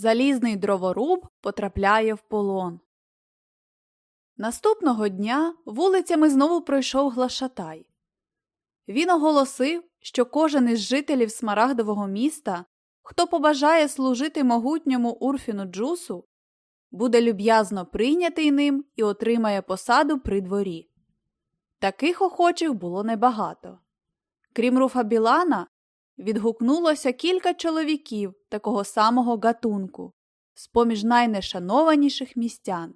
Залізний дроворуб потрапляє в полон. Наступного дня вулицями знову пройшов глашатай. Він оголосив, що кожен із жителів Смарагдового міста, хто побажає служити могутньому Урфіну Джусу, буде люб'язно прийнятий ним і отримає посаду при дворі. Таких охочих було небагато. Крім руфа Білана, відгукнулося кілька чоловіків такого самого гатунку, з поміж найнешанованіших містян.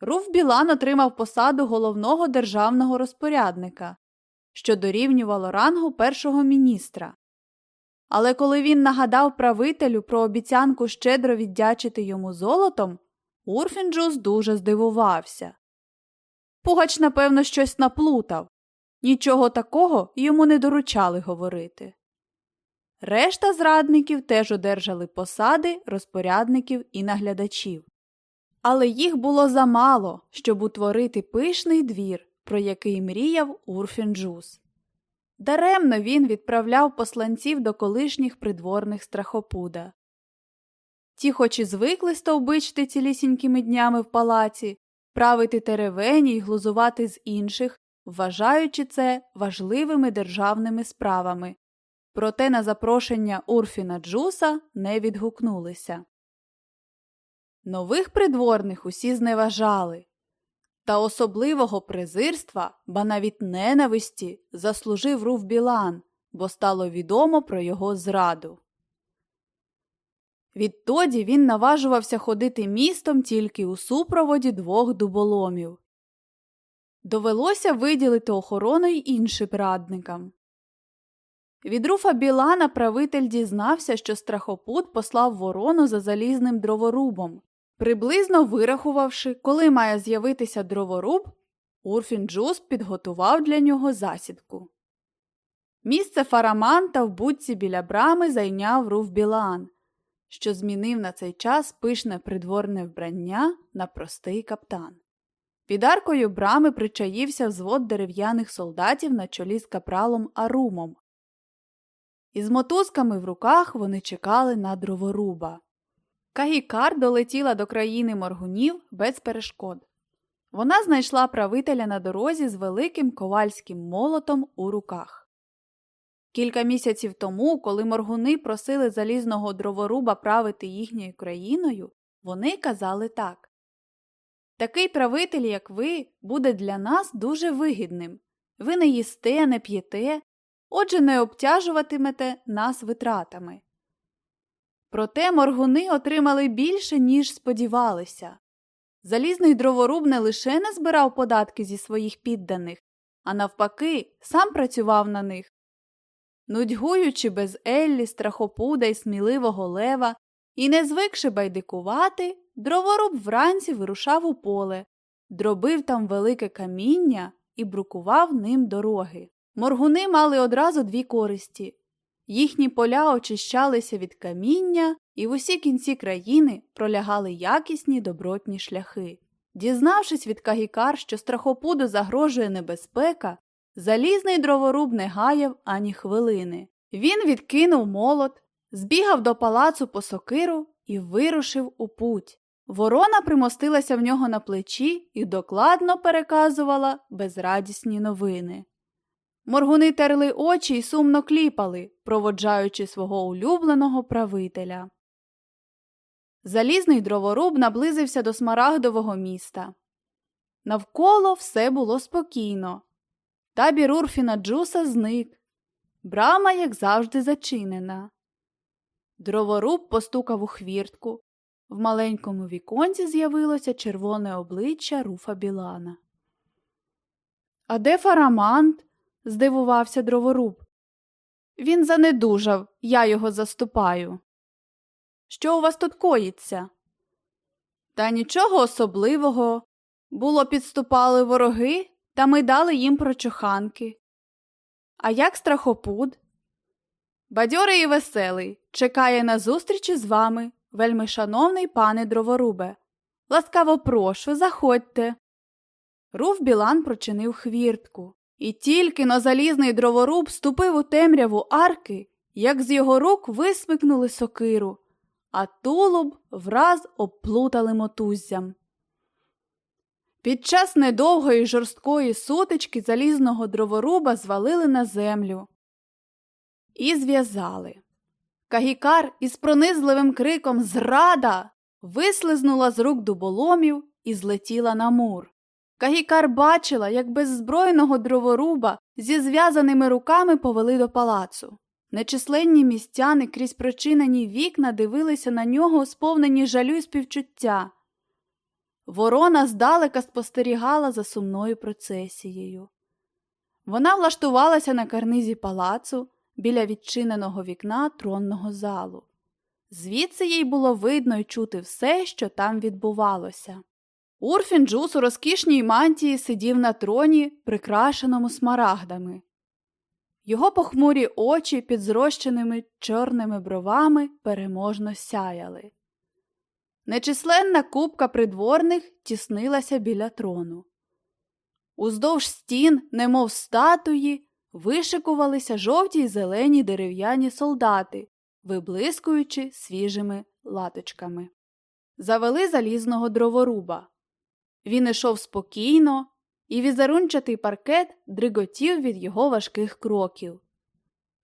Руф Білан отримав посаду головного державного розпорядника, що дорівнювало рангу першого міністра. Але коли він нагадав правителю про обіцянку щедро віддячити йому золотом, Урфінджус дуже здивувався. Пугач, напевно, щось наплутав. Нічого такого йому не доручали говорити. Решта зрадників теж одержали посади розпорядників і наглядачів. Але їх було замало, щоб утворити пишний двір, про який мріяв Урфінджус. Даремно він відправляв посланців до колишніх придворних страхопуда. Ті, хоч і звикли стовбичити цілісінькими днями в палаці, правити теревені й глузувати з інших, вважаючи це важливими державними справами. Проте на запрошення Урфіна Джуса не відгукнулися. Нових придворних усі зневажали, та особливого презирства, ба навіть ненависті, заслужив Руф Білан, бо стало відомо про його зраду. Відтоді він наважувався ходити містом тільки у супроводі двох дуболомів. Довелося виділити охорону й іншим радникам. Від руфа Білана правитель дізнався, що страхопут послав ворону за залізним дроворубом. Приблизно вирахувавши, коли має з'явитися дроворуб, Урфін Джус підготував для нього засідку. Місце фараманта в будці біля брами зайняв руф Білан, що змінив на цей час пишне придворне вбрання на простий каптан. Під аркою брами причаївся взвод дерев'яних солдатів на чолі з капралом Арумом. Із мотузками в руках вони чекали на дроворуба. Кагікар долетіла до країни моргунів без перешкод. Вона знайшла правителя на дорозі з великим ковальським молотом у руках. Кілька місяців тому, коли моргуни просили залізного дроворуба правити їхньою країною, вони казали так Такий правитель, як ви, буде для нас дуже вигідним. Ви не їсте, не п'єте, отже, не обтяжуватимете нас витратами. Проте моргуни отримали більше, ніж сподівалися. Залізний дроворуб не лише не збирав податки зі своїх підданих, а навпаки, сам працював на них. Нудьгуючи без Еллі, страхопуда й сміливого лева і не звикши байдикувати, дроворуб вранці вирушав у поле, дробив там велике каміння і брукував ним дороги. Моргуни мали одразу дві користі Їхні поля очищалися від каміння, і в усі кінці країни пролягали якісні добротні шляхи. Дізнавшись від Кагікар, що страхопуду загрожує небезпека, залізний дроворуб не гаяв ані хвилини. Він відкинув молот, збігав до палацу по сокиру і вирушив у путь. Ворона примостилася в нього на плечі і докладно переказувала безрадісні новини. Моргуни терли очі й сумно кліпали, проводжаючи свого улюбленого правителя. Залізний дроворуб наблизився до смарагдового міста. Навколо все було спокійно. Табір Урфіна Джуса зник. Брама, як завжди, зачинена. Дроворуб постукав у хвіртку. В маленькому віконці з'явилося червоне обличчя руфа Білана. А де фарамант? здивувався дроворуб. Він занедужав, я його заступаю. Що у вас тут коїться? Та нічого особливого. Було, підступали вороги, та ми дали їм прочуханки. А як страхопуд? Бадьорий і веселий, чекає на зустрічі з вами, вельми шановний пане дроворубе. Ласкаво прошу, заходьте. Руф Білан прочинив хвіртку. І тільки на залізний дроворуб ступив у темряву арки, як з його рук висмикнули сокиру, а тулуб враз обплутали мотуззям. Під час недовгої жорсткої сутички залізного дроворуба звалили на землю і зв'язали. Кагікар із пронизливим криком Зрада вислизнула з рук дуболомів і злетіла на мур. Кагікар бачила, як беззбройного дроворуба зі зв'язаними руками повели до палацу. Нечисленні містяни крізь причинені вікна дивилися на нього, сповнені жалю й співчуття. Ворона здалека спостерігала за сумною процесією. Вона влаштувалася на карнизі палацу біля відчиненого вікна тронного залу. Звідси їй було видно й чути все, що там відбувалося. Урфін Джус у розкішній мантії сидів на троні, прикрашеному смарагдами. Його похмурі очі під зрощеними чорними бровами переможно сяяли. Нечисленна купка придворних тіснилася біля трону. Уздовж стін, немов статуї, вишикувалися жовті й зелені дерев'яні солдати, виблискуючи свіжими латочками. Завели залізного дроворуба. Він ішов спокійно, і візерунчатий паркет дриготів від його важких кроків.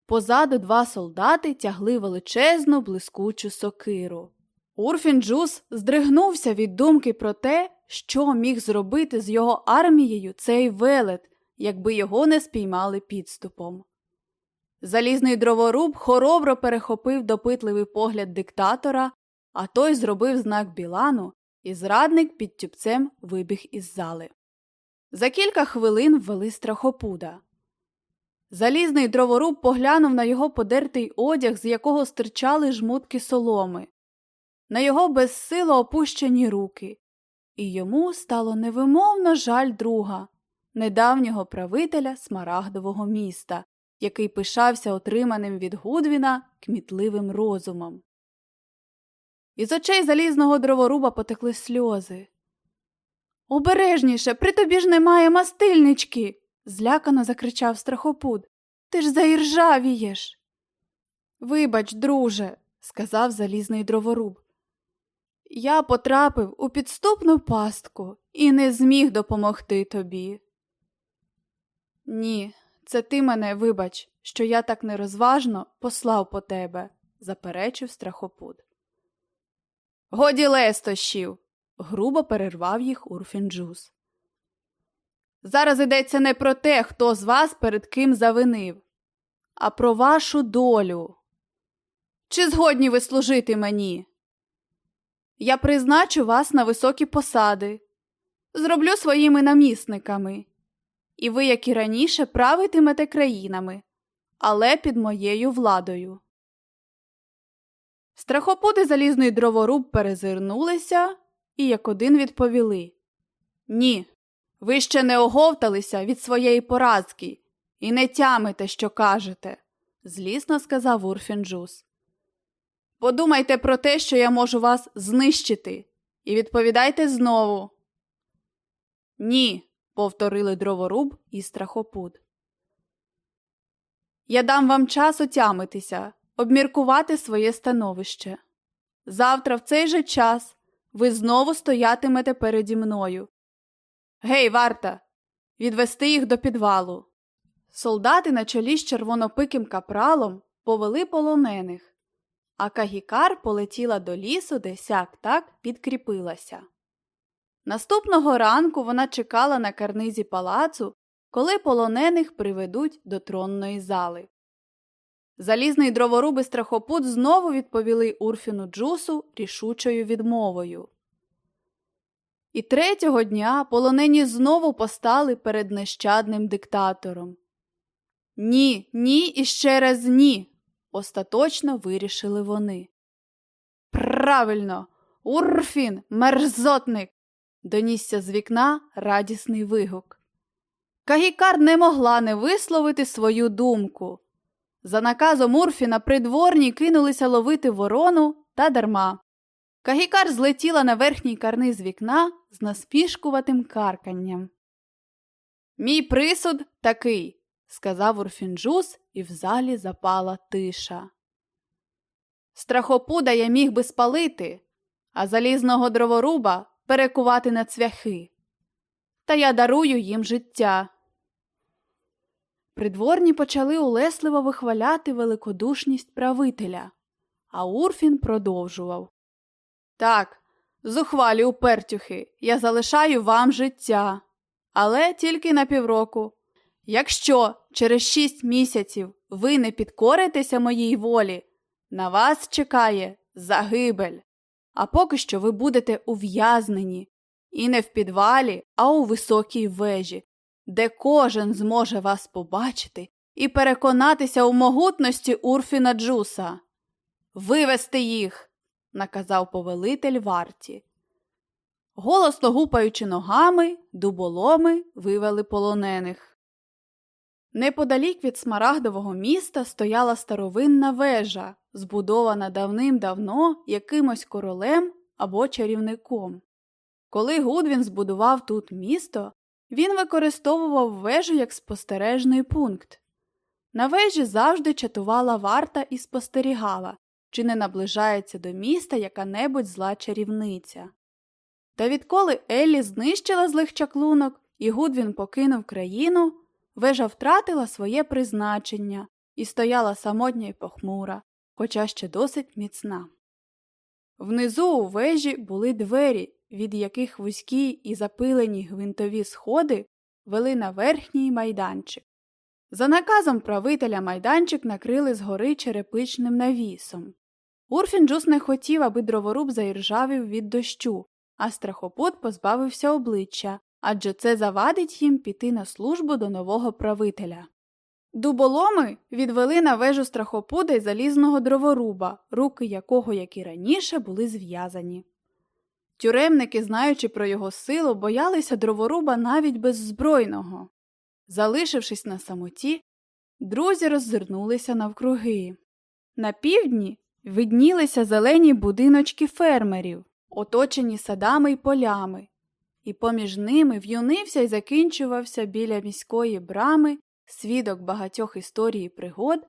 Позаду два солдати тягли величезну блискучу сокиру. Урфін Джус здригнувся від думки про те, що міг зробити з його армією цей велет, якби його не спіймали підступом. Залізний дроворуб хоробро перехопив допитливий погляд диктатора, а той зробив знак Білану, і зрадник під тюбцем вибіг із зали. За кілька хвилин ввели страхопуда. Залізний дроворуб поглянув на його подертий одяг, з якого стирчали жмутки соломи, на його безсило опущені руки, і йому стало невимовно жаль друга, недавнього правителя Смарагдового міста, який пишався отриманим від Гудвіна кмітливим розумом. Із очей залізного дроворуба потекли сльози. Обережніше, при тобі ж немає мастильнички, злякано закричав страхопуд. Ти ж заіржавієш. Вибач, друже, сказав залізний дроворуб. Я потрапив у підступну пастку і не зміг допомогти тобі. Ні, це ти мене, вибач, що я так нерозважно послав по тебе, заперечив страхопуд. Годі лестощів, грубо перервав їх Урфінджус. Зараз йдеться не про те, хто з вас перед ким завинив, а про вашу долю. Чи згодні ви служити мені? Я призначу вас на високі посади, зроблю своїми намісниками, і ви, як і раніше, правитимете країнами, але під моєю владою. Страхопути залізний дроворуб перезирнулися і як один відповіли Ні, ви ще не оговталися від своєї поразки і не тямите, що кажете, злісно сказав Урфінджус. Подумайте про те, що я можу вас знищити, і відповідайте знову. Ні, повторили дроворуб і страхопут. Я дам вам час отямитися, обміркувати своє становище. Завтра в цей же час ви знову стоятимете переді мною. Гей, варта, відвести їх до підвалу. Солдати на чолі з червонопиким капралом повели полонених, а Кагікар полетіла до лісу, де сяк так підкріпилася. Наступного ранку вона чекала на карнизі палацу, коли полонених приведуть до тронної зали. Залізний дроворуби страхопут знову відповіли Урфіну Джусу рішучою відмовою. І третього дня полонені знову постали перед нещадним диктатором. Ні, ні і ще раз ні. Остаточно вирішили вони. Правильно, Урфін, мерзотник. Донісся з вікна радісний вигук. Кагікар не могла не висловити свою думку. За наказом Урфіна придворні кинулися ловити ворону та дарма. Кагікар злетіла на верхній карниз вікна з наспішкуватим карканням. Мій присуд такий, сказав Урфінджус, і в залі запала тиша. Страхопуда я міг би спалити, а залізного дроворуба перекувати на цвяхи. Та я дарую їм життя. Придворні почали улесливо вихваляти великодушність правителя, а Урфін продовжував Так, зухвалі упертюхи, я залишаю вам життя, але тільки на півроку. Якщо через шість місяців ви не підкоритеся моїй волі, на вас чекає загибель. А поки що ви будете ув'язнені і не в підвалі, а у високій вежі, де кожен зможе вас побачити і переконатися у могутності Урфіна Джуса. Вивести їх, наказав повелитель варті. Голосно гупаючи ногами, дуболоми вивели полонених. Неподалік від смарагдового міста стояла старовинна вежа, збудована давним-давно якимось королем або чарівником. Коли Гудвін збудував тут місто, він використовував вежу як спостережний пункт. На вежі завжди чатувала варта і спостерігала, чи не наближається до міста яка-небудь зла чарівниця. Та відколи Еллі знищила злих чаклунок і Гудвін покинув країну, вежа втратила своє призначення і стояла самотня й похмура, хоча ще досить міцна. Внизу у вежі були двері, від яких вузькі і запилені гвинтові сходи вели на верхній майданчик. За наказом правителя майданчик накрили згори черепичним навісом. Урфінджус не хотів, аби дроворуб заіржавів від дощу, а страхопут позбавився обличчя, адже це завадить їм піти на службу до нового правителя. Дуболоми відвели на вежу страхопуда й залізного дроворуба, руки якого, як і раніше, були зв'язані. Тюремники, знаючи про його силу, боялися дроворуба навіть беззбройного. Залишившись на самоті, друзі роззирнулися навкруги. На півдні виднілися зелені будиночки фермерів, оточені садами й полями, і поміж ними в'юнився й закінчувався біля міської брами свідок багатьох історій і пригод,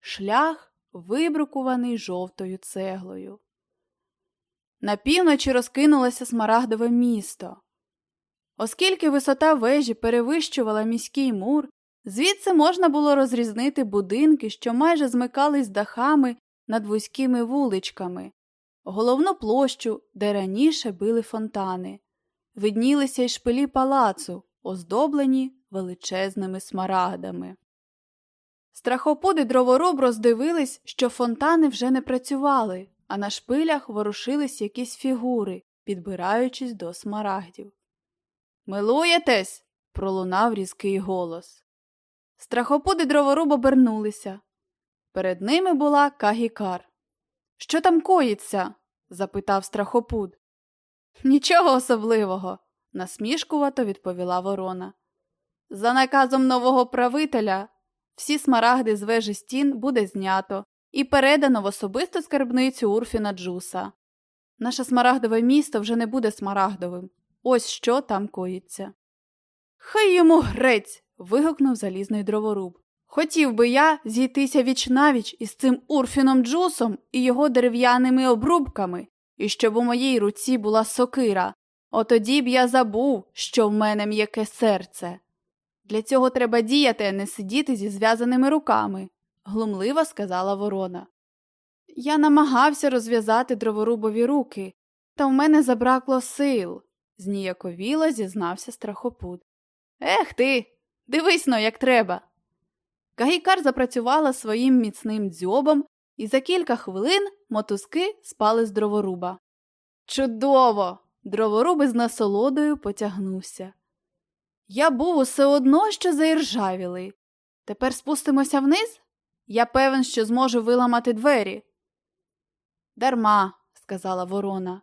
шлях, вибрукуваний жовтою цеглою. На півночі розкинулося смарагдове місто. Оскільки висота вежі перевищувала міський мур, звідси можна було розрізнити будинки, що майже змикались дахами над вузькими вуличками, головну площу, де раніше били фонтани, виднілися й шпилі палацу, оздоблені величезними смарагдами. Страхопуди дровороб роздивились, що фонтани вже не працювали, а на шпилях ворушились якісь фігури, підбираючись до смарагдів. Милуєтесь? пролунав різкий голос. Страхопуди дроворуб обернулися. Перед ними була Кагікар. Що там коїться? запитав страхопуд. Нічого особливого, насмішкувато відповіла ворона. За наказом нового правителя всі смарагди з вежі стін буде знято і передано в особисту скарбницю Урфіна Джуса. Наше смарагдове місто вже не буде смарагдовим. Ось що там коїться. Хай йому грець. вигукнув залізний дроворуб. Хотів би я зійтися віч навіч із цим Урфіном Джусом і його дерев'яними обрубками, і щоб у моїй руці була сокира. Отоді б я забув, що в мене м'яке серце. Для цього треба діяти, а не сидіти зі зв'язаними руками, глумливо сказала ворона. Я намагався розв'язати дроворубові руки, та в мене забракло сил, зніяковіло зізнався страхопут. Ех ти, дивись но, як треба. Гагікар запрацювала своїм міцним дзьобом, і за кілька хвилин мотузки спали з дроворуба. Чудово! Дроворуб із насолодою потягнувся. Я був усе одно, що заіржавілий. Тепер спустимося вниз? Я певен, що зможу виламати двері. Дарма, сказала ворона.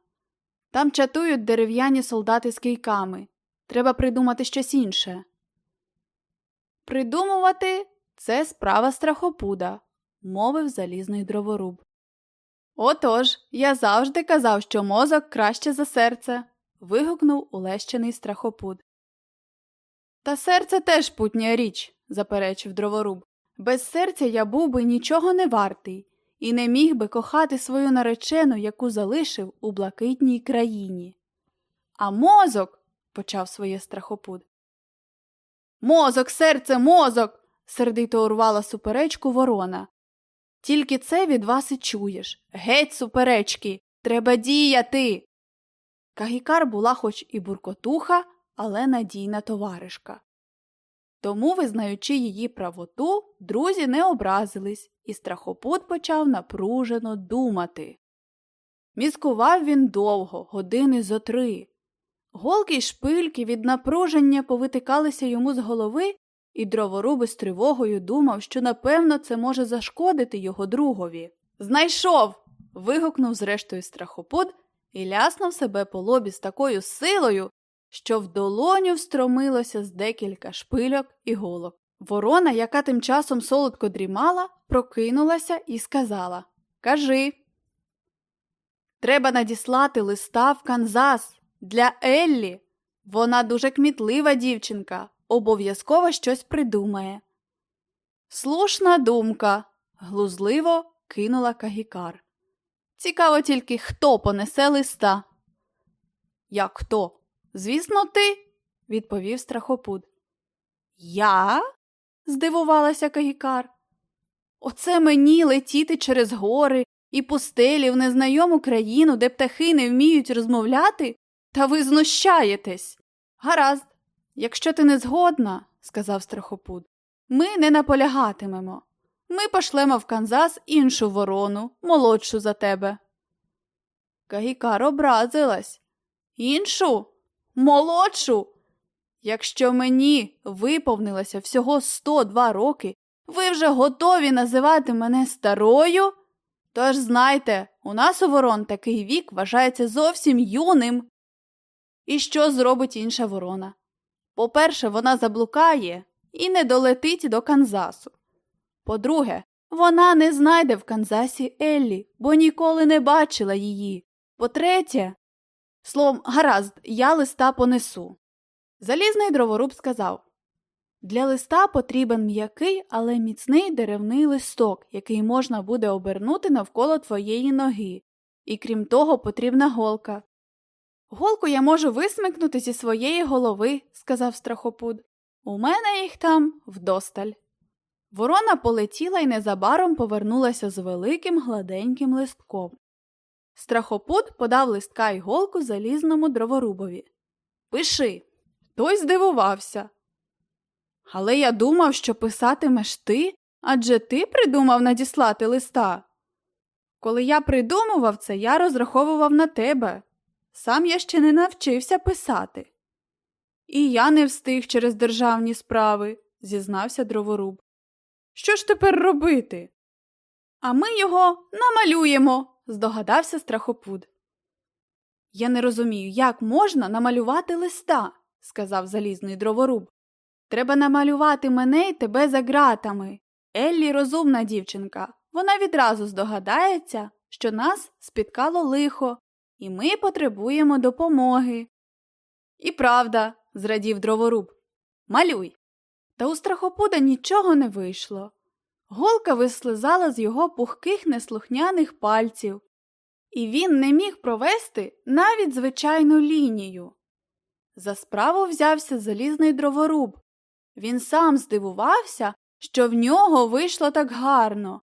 Там чатують дерев'яні солдати з кийками. Треба придумати щось інше. Придумувати це справа страхопуда, мовив залізний дроворуб. Отож, я завжди казав, що мозок краще за серце. вигукнув улещений страхопуд. Та серце теж путня річ, заперечив дроворуб. Без серця я був би нічого не вартий, і не міг би кохати свою наречену, яку залишив у блакитній країні. А мозок, почав своє страхопуд. Мозок, серце, мозок. сердито урвала суперечку ворона. Тільки це від вас і чуєш. Геть, суперечки, треба діяти. Кагікар була хоч і буркотуха, але надійна товаришка. Тому, визнаючи її правоту, друзі не образились, і страхопут почав напружено думати. Міскував він довго, години зо три. Голки й шпильки від напруження повитикалися йому з голови, і дроворуби з тривогою думав, що напевно це може зашкодити його другові. Знайшов. вигукнув зрештою страхопут і ляснув себе по лобі з такою силою, що в долоню встромилося з декілька шпильок і голок. Ворона, яка тим часом солодко дрімала, прокинулася і сказала Кажи. Треба надіслати листа в Канзас для Еллі. Вона дуже кмітлива дівчинка, обов'язково щось придумає. Слушна думка, глузливо кинула Кагікар. Цікаво тільки, хто понесе листа. Як хто? Звісно, ти, відповів страхопуд. Я? здивувалася Кагікар. Оце мені летіти через гори і пустелі в незнайому країну, де птахи не вміють розмовляти, та ви знущаєтесь. Гаразд, якщо ти не згодна, сказав страхопуд, ми не наполягатимемо. Ми пошлемо в Канзас іншу ворону, молодшу за тебе. Кагікар образилась. Іншу? Молодшу? Якщо мені виповнилося всього 102 роки, ви вже готові називати мене старою? Тож знайте, у нас у ворон такий вік вважається зовсім юним. І що зробить інша ворона? По-перше, вона заблукає і не долетить до Канзасу. По-друге, вона не знайде в Канзасі Еллі, бо ніколи не бачила її. По-третє, словом, гаразд, я листа понесу. Залізний дроворуб сказав Для листа потрібен м'який, але міцний деревний листок, який можна буде обернути навколо твоєї ноги. І крім того, потрібна голка. Голку я можу висмикнути зі своєї голови, сказав страхопуд. У мене їх там вдосталь. Ворона полетіла і незабаром повернулася з великим гладеньким листком. Страхопут подав листка й голку залізному дроворубові. Пиши. Той здивувався. Але я думав, що писатимеш ти, адже ти придумав надіслати листа. Коли я придумував це, я розраховував на тебе. Сам я ще не навчився писати. І я не встиг через державні справи, зізнався дроворуб. Що ж тепер робити? А ми його намалюємо, здогадався страхопуд. Я не розумію, як можна намалювати листа, сказав залізний дроворуб. Треба намалювати мене й тебе за ґратами. Еллі розумна дівчинка. Вона відразу здогадається, що нас спіткало лихо, і ми потребуємо допомоги. І правда, зрадів дроворуб. Малюй. Та у страхопуда нічого не вийшло. Голка вислизала з його пухких неслухняних пальців, і він не міг провести навіть звичайну лінію. За справу взявся залізний дроворуб. Він сам здивувався, що в нього вийшло так гарно.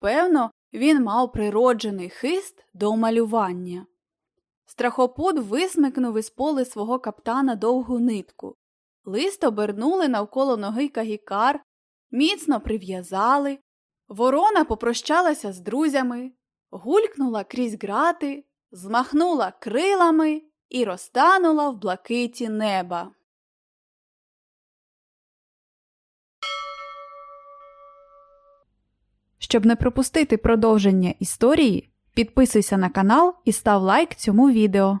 Певно, він мав природжений хист до малювання. Страхопут висмикнув із поли свого каптана довгу нитку. Лист обернули навколо ноги кагікар, міцно прив'язали. Ворона попрощалася з друзями, гулькнула крізь грати, змахнула крилами і розтанула в блакиті неба. Щоб не пропустити продовження історії, підписуйся на канал і став лайк цьому відео.